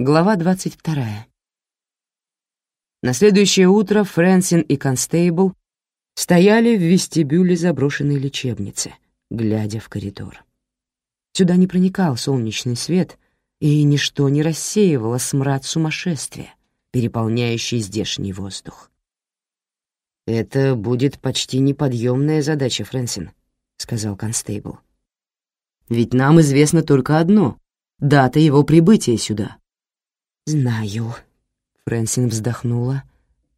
Глава 22. На следующее утро Фрэнсин и Констейбл стояли в вестибюле заброшенной лечебницы, глядя в коридор. Сюда не проникал солнечный свет, и ничто не рассеивало смрад сумасшествия, переполняющий здешний воздух. «Это будет почти неподъемная задача, Фрэнсин», — сказал Констейбл. «Ведь нам известно только одно — дата его прибытия сюда». «Знаю», — Фрэнсин вздохнула,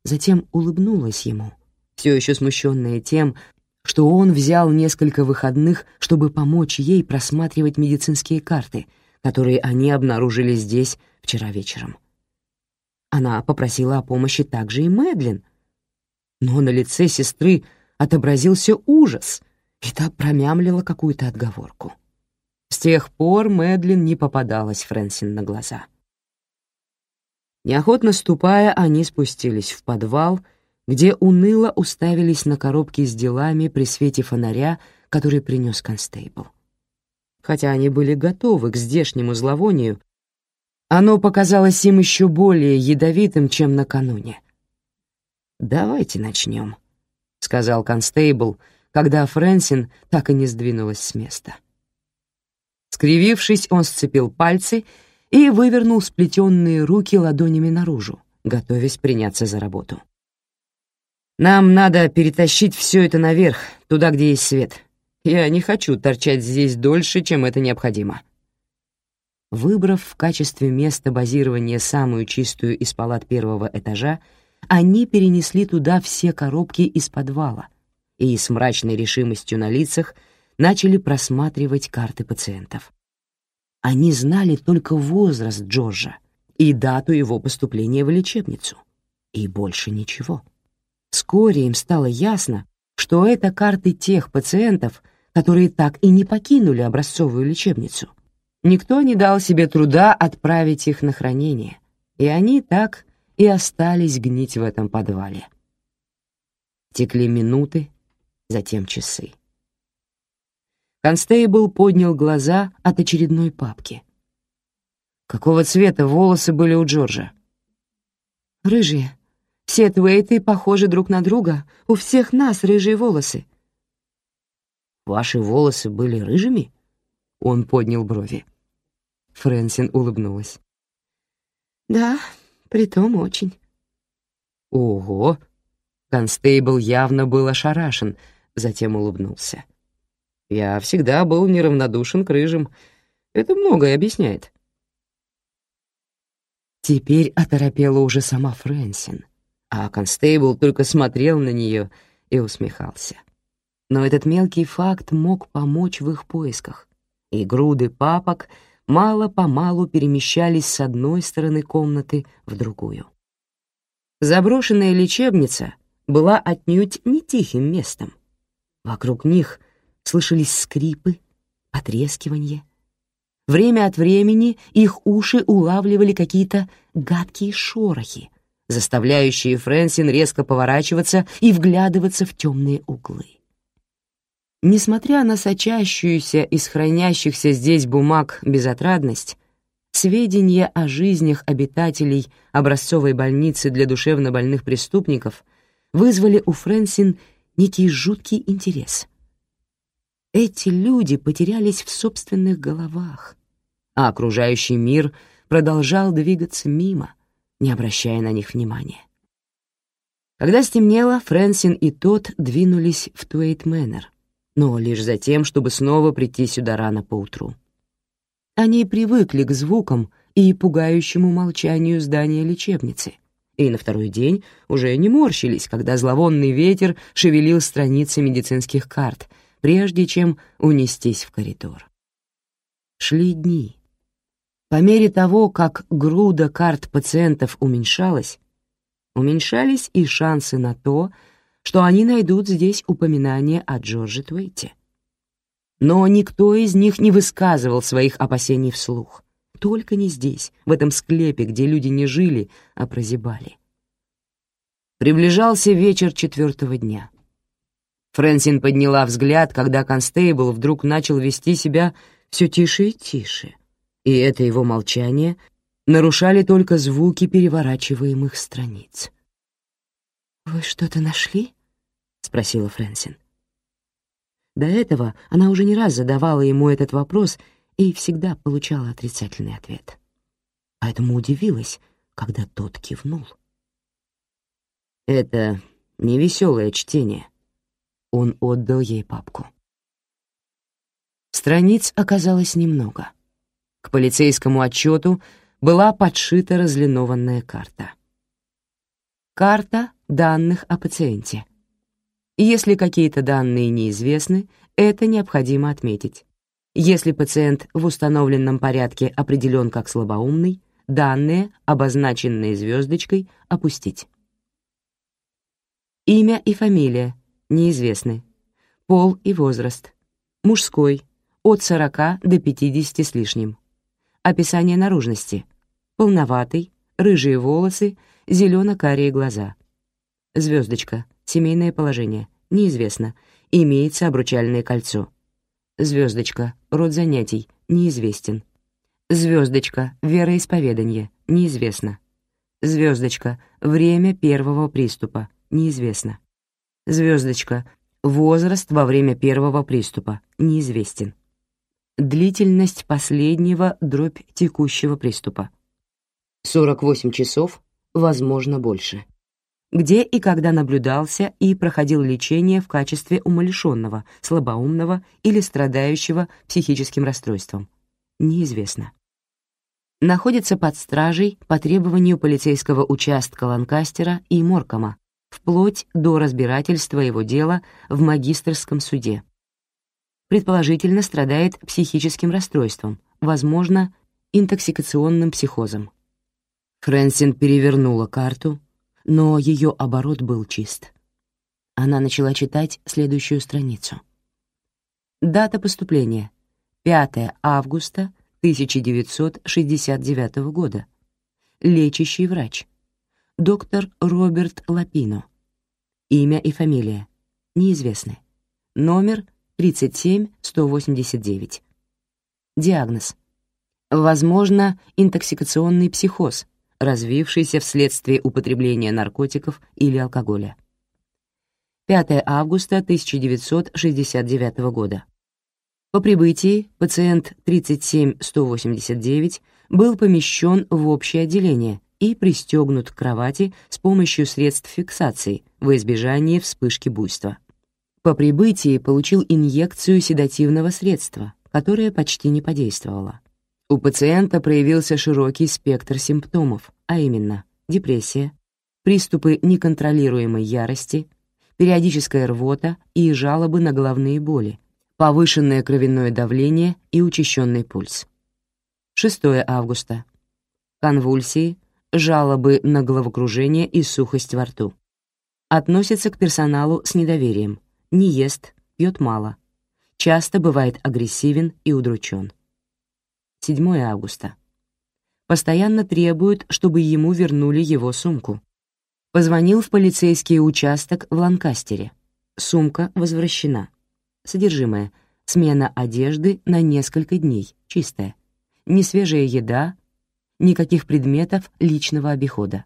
затем улыбнулась ему, все еще смущенная тем, что он взял несколько выходных, чтобы помочь ей просматривать медицинские карты, которые они обнаружили здесь вчера вечером. Она попросила о помощи также и Мэдлин, но на лице сестры отобразился ужас, и та промямлила какую-то отговорку. С тех пор Мэдлин не попадалась Фрэнсин на глаза. Неохотно ступая, они спустились в подвал, где уныло уставились на коробки с делами при свете фонаря, который принес констейбл. Хотя они были готовы к здешнему зловонию, оно показалось им еще более ядовитым, чем накануне. «Давайте начнем», — сказал констейбл, когда Фрэнсин так и не сдвинулась с места. Скривившись, он сцепил пальцы и вывернул сплетенные руки ладонями наружу, готовясь приняться за работу. «Нам надо перетащить все это наверх, туда, где есть свет. Я не хочу торчать здесь дольше, чем это необходимо». Выбрав в качестве места базирования самую чистую из палат первого этажа, они перенесли туда все коробки из подвала и с мрачной решимостью на лицах начали просматривать карты пациентов. Они знали только возраст Джорджа и дату его поступления в лечебницу, и больше ничего. Вскоре им стало ясно, что это карты тех пациентов, которые так и не покинули образцовую лечебницу. Никто не дал себе труда отправить их на хранение, и они так и остались гнить в этом подвале. Текли минуты, затем часы. Констейбл поднял глаза от очередной папки. Какого цвета волосы были у Джорджа? Рыжие. Все Твейты похожи друг на друга. У всех нас рыжие волосы. Ваши волосы были рыжими? Он поднял брови. Фрэнсин улыбнулась. Да, притом очень. Ого! Констейбл явно был ошарашен, затем улыбнулся. Я всегда был неравнодушен к рыжим. Это многое объясняет. Теперь оторопела уже сама Фрэнсин, а Констейбл только смотрел на нее и усмехался. Но этот мелкий факт мог помочь в их поисках, и груды папок мало-помалу перемещались с одной стороны комнаты в другую. Заброшенная лечебница была отнюдь не тихим местом. Вокруг них — слышались скрипы, потрескивание. Время от времени их уши улавливали какие-то гадкие шорохи, заставляющие Фрэнсин резко поворачиваться и вглядываться в темные углы. Несмотря на сочащуюся из хранящихся здесь бумаг безотрадность, сведения о жизнях обитателей образцовой больницы для душевнобольных преступников вызвали у Фрэнсин некий жуткий интерес. Эти люди потерялись в собственных головах, а окружающий мир продолжал двигаться мимо, не обращая на них внимания. Когда стемнело, Фрэнсин и Тодд двинулись в Туэйт-Мэннер, но лишь за тем, чтобы снова прийти сюда рано поутру. Они привыкли к звукам и пугающему молчанию здания лечебницы, и на второй день уже не морщились, когда зловонный ветер шевелил страницы медицинских карт — прежде чем унестись в коридор. Шли дни. По мере того, как груда карт пациентов уменьшалась, уменьшались и шансы на то, что они найдут здесь упоминание о Джорджи Твейте. Но никто из них не высказывал своих опасений вслух. Только не здесь, в этом склепе, где люди не жили, а прозябали. Приближался вечер четвертого дня. Фрэнсин подняла взгляд, когда констейбл вдруг начал вести себя все тише и тише, и это его молчание Нарушали только звуки переворачиваемых страниц. «Вы что-то нашли?» — спросила Фрэнсин. До этого она уже не раз задавала ему этот вопрос и всегда получала отрицательный ответ. Поэтому удивилась, когда тот кивнул. «Это невеселое чтение». Он отдал ей папку. Страниц оказалось немного. К полицейскому отчету была подшита разлинованная карта. Карта данных о пациенте. Если какие-то данные неизвестны, это необходимо отметить. Если пациент в установленном порядке определен как слабоумный, данные, обозначенные звездочкой, опустить. Имя и фамилия неизвестны. Пол и возраст. Мужской, от 40 до 50 с лишним. Описание наружности. Полноватый, рыжие волосы, зелено-карие глаза. Звездочка. Семейное положение. Неизвестно. Имеется обручальное кольцо. Звездочка. Род занятий. Неизвестен. Звездочка. Вероисповедание. Неизвестно. Звездочка. Время первого приступа. Неизвестно. Звездочка. Возраст во время первого приступа. Неизвестен. Длительность последнего дробь текущего приступа. 48 часов, возможно, больше где и когда наблюдался и проходил лечение в качестве умалишенного, слабоумного или страдающего психическим расстройством. Неизвестно. Находится под стражей по требованию полицейского участка Ланкастера и Моркома, вплоть до разбирательства его дела в магистрском суде. Предположительно, страдает психическим расстройством, возможно, интоксикационным психозом. Фрэнсин перевернула карту, но ее оборот был чист. Она начала читать следующую страницу. Дата поступления — 5 августа 1969 года. Лечащий врач. Доктор Роберт Лапино. Имя и фамилия. Неизвестны. Номер 37189. Диагноз. Возможно, интоксикационный психоз, развившийся вследствие употребления наркотиков или алкоголя. 5 августа 1969 года. По прибытии пациент 37189 был помещен в общее отделение и пристегнут к кровати с помощью средств фиксации во избежание вспышки буйства. По прибытии получил инъекцию седативного средства, которое почти не подействовало. У пациента проявился широкий спектр симптомов, а именно депрессия, приступы неконтролируемой ярости, периодическая рвота и жалобы на головные боли, повышенное кровяное давление и учащенный пульс. 6 августа. Конвульсии, жалобы на головокружение и сухость во рту. Относится к персоналу с недоверием, не ест, пьет мало, часто бывает агрессивен и удручен. 7 августа. Постоянно требует, чтобы ему вернули его сумку. Позвонил в полицейский участок в Ланкастере. Сумка возвращена. Содержимое. Смена одежды на несколько дней, чистая. Несвежая еда, никаких предметов личного обихода.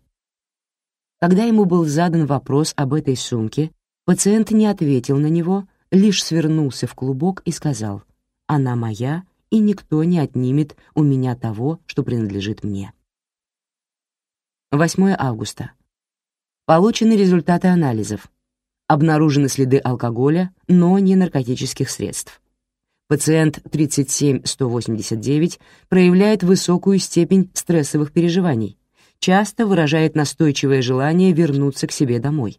Когда ему был задан вопрос об этой сумке, пациент не ответил на него, лишь свернулся в клубок и сказал «Она моя, и никто не отнимет у меня того, что принадлежит мне. 8 августа. Получены результаты анализов. Обнаружены следы алкоголя, но не наркотических средств. Пациент 37189 проявляет высокую степень стрессовых переживаний, часто выражает настойчивое желание вернуться к себе домой.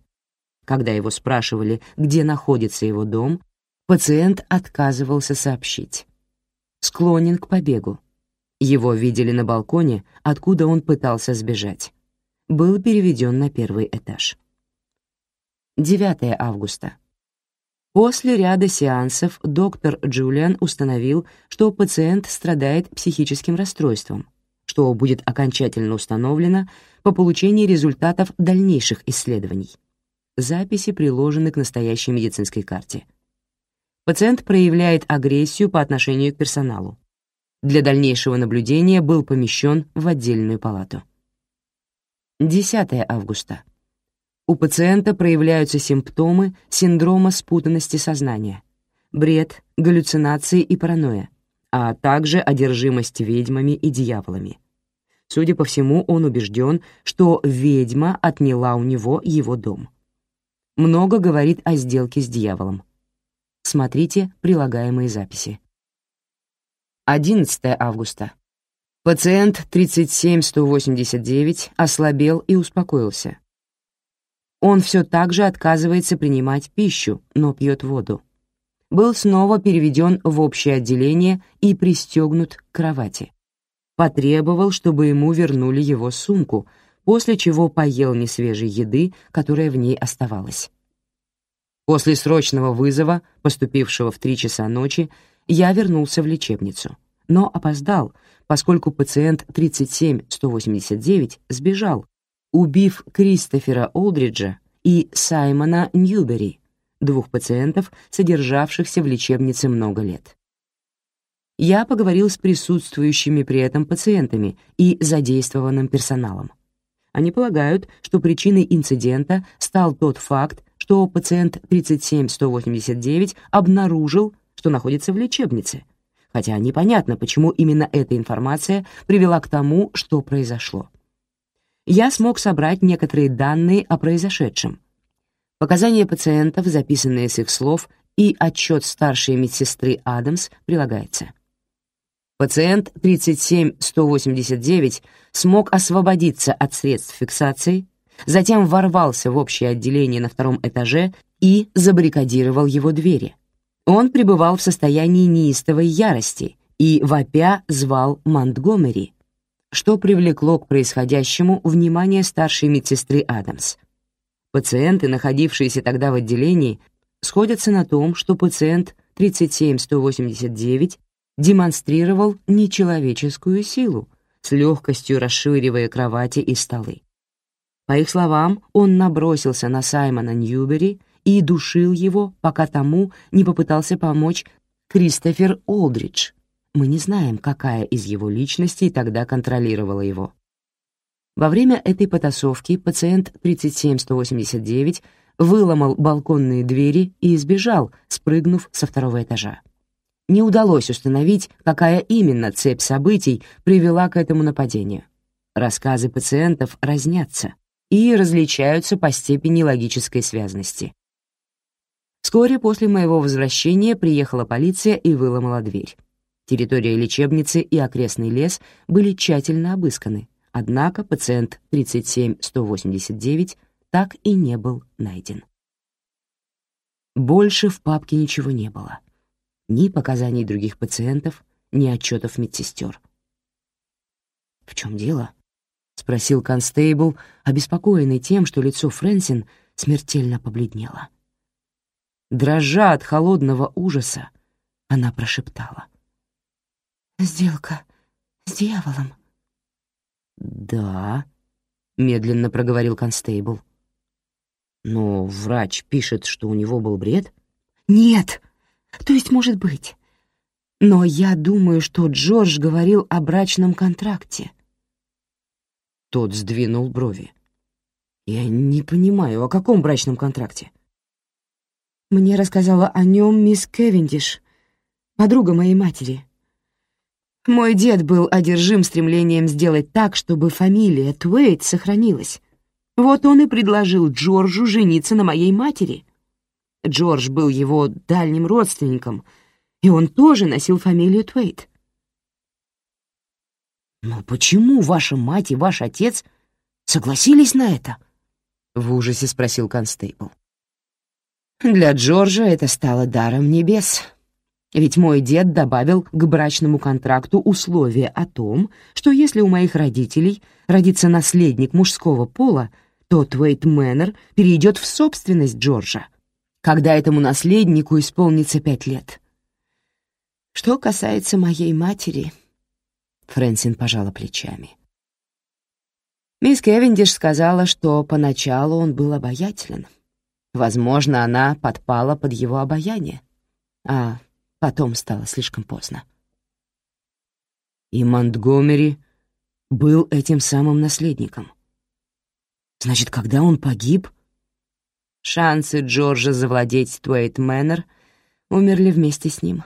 Когда его спрашивали, где находится его дом, пациент отказывался сообщить склонен к побегу. Его видели на балконе, откуда он пытался сбежать. Был переведен на первый этаж. 9 августа. После ряда сеансов доктор Джулиан установил, что пациент страдает психическим расстройством, что будет окончательно установлено по получении результатов дальнейших исследований. Записи приложены к настоящей медицинской карте. Пациент проявляет агрессию по отношению к персоналу. Для дальнейшего наблюдения был помещен в отдельную палату. 10 августа. У пациента проявляются симптомы синдрома спутанности сознания, бред, галлюцинации и паранойя, а также одержимость ведьмами и дьяволами. Судя по всему, он убежден, что ведьма отняла у него его дом. Много говорит о сделке с дьяволом. Смотрите прилагаемые записи. 11 августа. Пациент 37189 ослабел и успокоился. Он все так же отказывается принимать пищу, но пьет воду. Был снова переведен в общее отделение и пристегнут к кровати. Потребовал, чтобы ему вернули его сумку, после чего поел несвежей еды, которая в ней оставалась. После срочного вызова, поступившего в три часа ночи, я вернулся в лечебницу, но опоздал, поскольку пациент 37189 сбежал, убив Кристофера Олдриджа и Саймона Ньюбери, двух пациентов, содержавшихся в лечебнице много лет. Я поговорил с присутствующими при этом пациентами и задействованным персоналом. Они полагают, что причиной инцидента стал тот факт, что пациент 37189 обнаружил, что находится в лечебнице, хотя непонятно, почему именно эта информация привела к тому, что произошло я смог собрать некоторые данные о произошедшем. Показания пациентов, записанные с их слов, и отчет старшей медсестры Адамс прилагается. Пациент 37189 смог освободиться от средств фиксации, затем ворвался в общее отделение на втором этаже и забаррикадировал его двери. Он пребывал в состоянии неистовой ярости и, вопя, звал Монтгомери, что привлекло к происходящему внимание старшей медсестры Адамс. Пациенты, находившиеся тогда в отделении, сходятся на том, что пациент 37189 демонстрировал нечеловеческую силу, с легкостью расширивая кровати и столы. По их словам, он набросился на Саймона Ньюбери и душил его, пока тому не попытался помочь Кристофер Олдридж, мы не знаем, какая из его личностей тогда контролировала его. Во время этой потасовки пациент 37189 выломал балконные двери и избежал, спрыгнув со второго этажа. Не удалось установить, какая именно цепь событий привела к этому нападению. Рассказы пациентов разнятся и различаются по степени логической связности. Вскоре после моего возвращения приехала полиция и выломала дверь. Территория лечебницы и окрестный лес были тщательно обысканы, однако пациент 37189 так и не был найден. Больше в папке ничего не было. Ни показаний других пациентов, ни отчетов медсестер. «В чем дело?» — спросил констейбл, обеспокоенный тем, что лицо Фрэнсин смертельно побледнело. Дрожа от холодного ужаса, она прошептала. «Сделка с дьяволом». «Да», — медленно проговорил констейбл. «Но врач пишет, что у него был бред?» «Нет, то есть может быть. Но я думаю, что Джордж говорил о брачном контракте». Тот сдвинул брови. «Я не понимаю, о каком брачном контракте?» Мне рассказала о нем мисс Кевиндиш, подруга моей матери. Мой дед был одержим стремлением сделать так, чтобы фамилия Твейт сохранилась. Вот он и предложил Джорджу жениться на моей матери. Джордж был его дальним родственником, и он тоже носил фамилию Твейт. «Но почему ваша мать и ваш отец согласились на это?» — в ужасе спросил констейбл. «Для Джорджа это стало даром небес», ведь мой дед добавил к брачному контракту условие о том, что если у моих родителей родится наследник мужского пола, то Твейт Мэннер перейдет в собственность Джорджа, когда этому наследнику исполнится пять лет. Что касается моей матери... Фрэнсин пожала плечами. Мисс Кевиндиш сказала, что поначалу он был обаятелен. Возможно, она подпала под его обаяние. А Потом стало слишком поздно. И Монтгомери был этим самым наследником. Значит, когда он погиб, шансы Джорджа завладеть Твейт Мэннер умерли вместе с ним.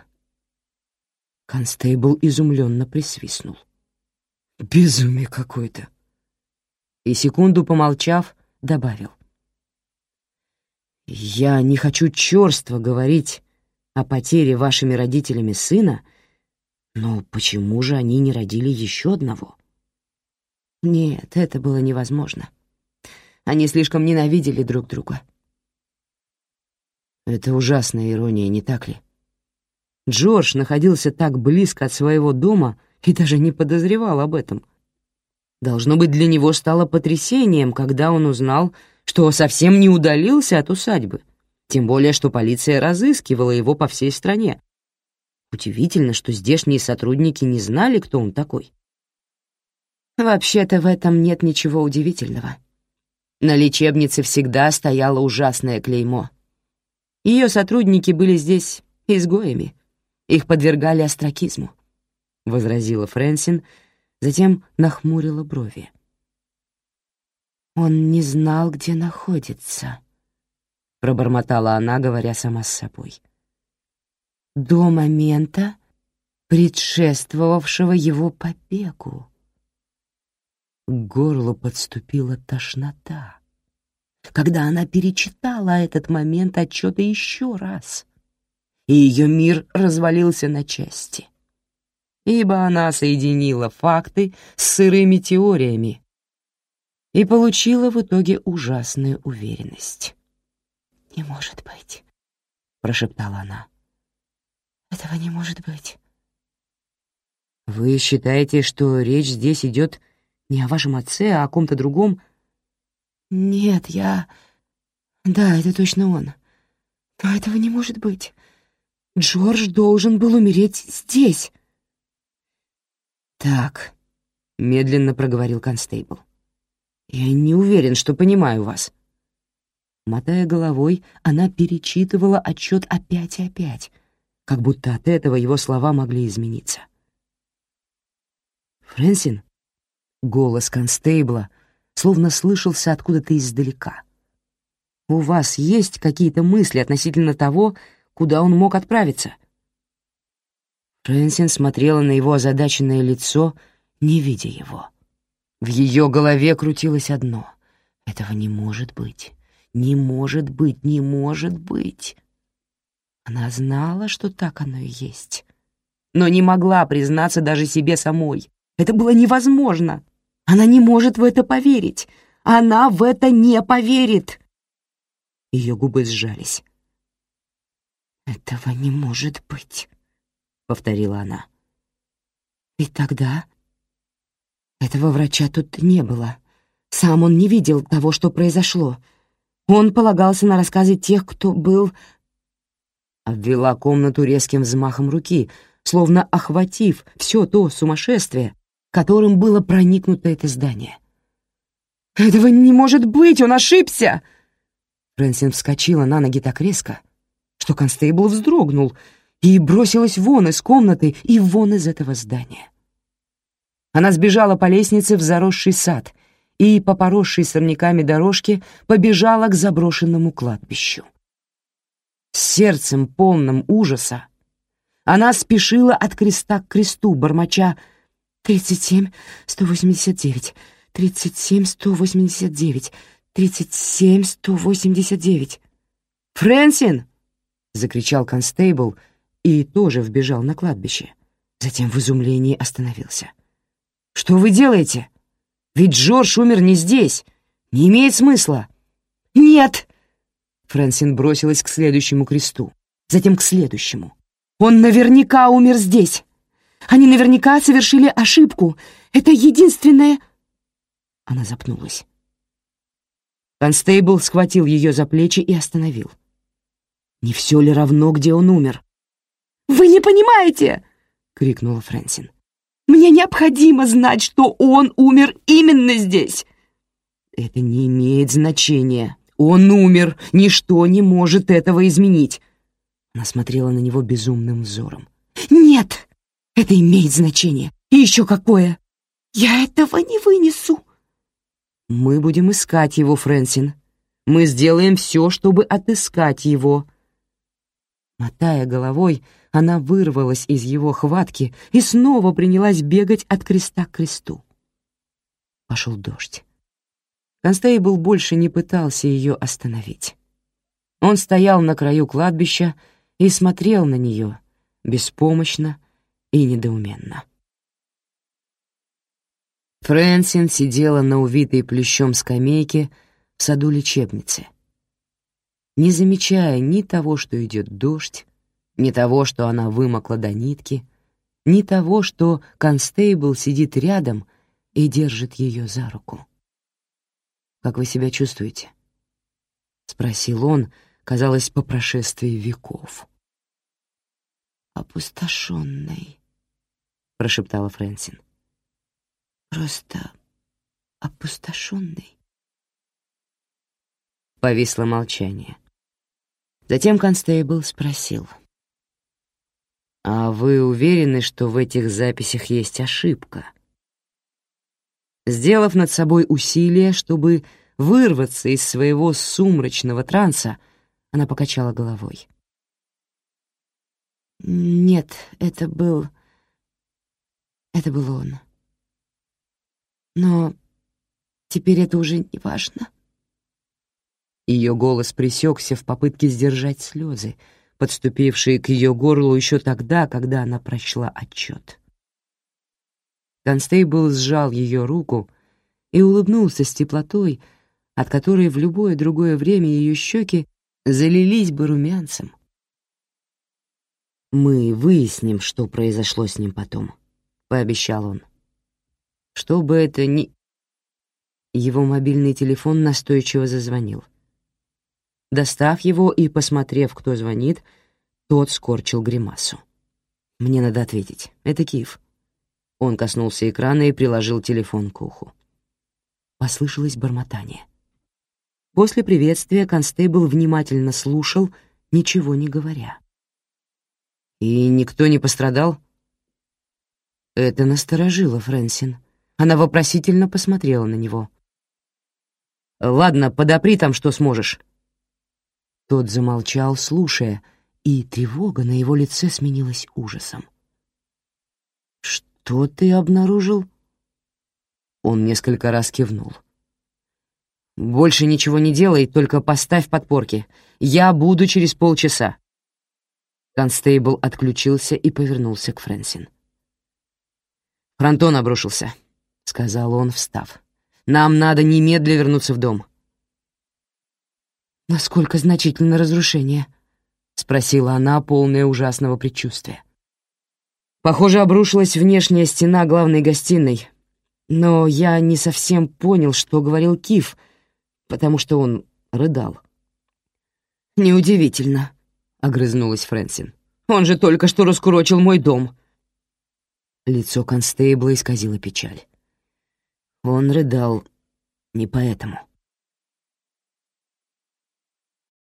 Констейбл изумленно присвистнул. «Безумие какое-то!» И секунду помолчав, добавил. «Я не хочу чёрство говорить о потере вашими родителями сына, но почему же они не родили еще одного?» Нет, это было невозможно. Они слишком ненавидели друг друга. Это ужасная ирония, не так ли? Джордж находился так близко от своего дома и даже не подозревал об этом. Должно быть, для него стало потрясением, когда он узнал, что совсем не удалился от усадьбы, тем более, что полиция разыскивала его по всей стране. Удивительно, что здешние сотрудники не знали, кто он такой. Вообще-то в этом нет ничего удивительного. На лечебнице всегда стояло ужасное клеймо. Ее сотрудники были здесь изгоями. Их подвергали остракизму, — возразила Фрэнсин, затем нахмурила брови. «Он не знал, где находится», — пробормотала она, говоря сама с собой. «До момента, предшествовавшего его побегу». К горлу подступила тошнота, когда она перечитала этот момент отчета еще раз, и ее мир развалился на части, ибо она соединила факты с сырыми теориями и получила в итоге ужасную уверенность. «Не может быть», — прошептала она. «Этого не может быть». «Вы считаете, что речь здесь идет не о вашем отце, а о ком-то другом. Нет, я... Да, это точно он. Но этого не может быть. Джордж должен был умереть здесь. Так, медленно проговорил констейбл. Я не уверен, что понимаю вас. Мотая головой, она перечитывала отчет опять и опять, как будто от этого его слова могли измениться. «Фрэнсин?» Голос констейбла словно слышался откуда-то издалека. «У вас есть какие-то мысли относительно того, куда он мог отправиться?» Фрэнсин смотрела на его озадаченное лицо, не видя его. В ее голове крутилось одно — «Этого не может быть, не может быть, не может быть». Она знала, что так оно и есть, но не могла признаться даже себе самой. Это было невозможно. Она не может в это поверить. Она в это не поверит. Ее губы сжались. «Этого не может быть», — повторила она. «И тогда...» Этого врача тут не было. Сам он не видел того, что произошло. Он полагался на рассказы тех, кто был... Обвела комнату резким взмахом руки, словно охватив все то сумасшествие, которым было проникнуто это здание. «Этого не может быть! Он ошибся!» Фрэнсин вскочила на ноги так резко, что констейбл вздрогнул и бросилась вон из комнаты и вон из этого здания. Она сбежала по лестнице в заросший сад и, по поросшей сорняками дорожке, побежала к заброшенному кладбищу. С сердцем полным ужаса она спешила от креста к кресту, бормоча Тридцать семь, сто восемьдесят девять, тридцать семь, сто восемьдесят девять, тридцать семь, сто восемьдесят девять. «Фрэнсин!» — закричал констейбл и тоже вбежал на кладбище. Затем в изумлении остановился. «Что вы делаете? Ведь Джордж умер не здесь. Не имеет смысла». «Нет!» Фрэнсин бросилась к следующему кресту, затем к следующему. «Он наверняка умер здесь!» Они наверняка совершили ошибку. Это единственное...» Она запнулась. Констейбл схватил ее за плечи и остановил. «Не все ли равно, где он умер?» «Вы не понимаете!» — крикнула Фрэнсин. «Мне необходимо знать, что он умер именно здесь!» «Это не имеет значения. Он умер. Ничто не может этого изменить!» Она смотрела на него безумным взором. «Нет!» Это имеет значение. И еще какое! Я этого не вынесу!» «Мы будем искать его, Фрэнсин. Мы сделаем все, чтобы отыскать его». Мотая головой, она вырвалась из его хватки и снова принялась бегать от креста к кресту. Пошел дождь. Констейбл больше не пытался ее остановить. Он стоял на краю кладбища и смотрел на нее беспомощно и недоуменно. Фрэнсин сидела на увитой плющом скамейке в саду лечебницы, не замечая ни того, что идет дождь, ни того, что она вымокла до нитки, ни того, что констейбл сидит рядом и держит ее за руку. «Как вы себя чувствуете?» — спросил он, казалось, по прошествии веков. «Опустошенной», — прошептала Фрэнсин. «Просто опустошенной». Повисло молчание. Затем констейбл спросил. «А вы уверены, что в этих записях есть ошибка?» Сделав над собой усилие, чтобы вырваться из своего сумрачного транса, она покачала головой. «Нет, это был... это был он. Но теперь это уже не важно». Ее голос пресекся в попытке сдержать слезы, подступившие к ее горлу еще тогда, когда она прочла отчет. Констейбл сжал ее руку и улыбнулся с теплотой, от которой в любое другое время ее щеки залились бы румянцем. «Мы выясним, что произошло с ним потом», — пообещал он. «Что бы это ни...» Его мобильный телефон настойчиво зазвонил. Достав его и посмотрев, кто звонит, тот скорчил гримасу. «Мне надо ответить. Это Киев». Он коснулся экрана и приложил телефон к уху. Послышалось бормотание. После приветствия констейбл внимательно слушал, ничего не говоря. «И никто не пострадал?» Это насторожило Фрэнсин. Она вопросительно посмотрела на него. «Ладно, подопри там, что сможешь». Тот замолчал, слушая, и тревога на его лице сменилась ужасом. «Что ты обнаружил?» Он несколько раз кивнул. «Больше ничего не делай, только поставь подпорки. Я буду через полчаса». Констейбл отключился и повернулся к Фрэнсин. «Фронтон обрушился», — сказал он, встав. «Нам надо немедля вернуться в дом». «Насколько значительно разрушение?» — спросила она, полная ужасного предчувствия. Похоже, обрушилась внешняя стена главной гостиной, но я не совсем понял, что говорил Киф, потому что он рыдал. «Неудивительно», — огрызнулась Фрэнсин. «Он же только что раскурочил мой дом». Лицо констейбла исказило печаль. Он рыдал не поэтому.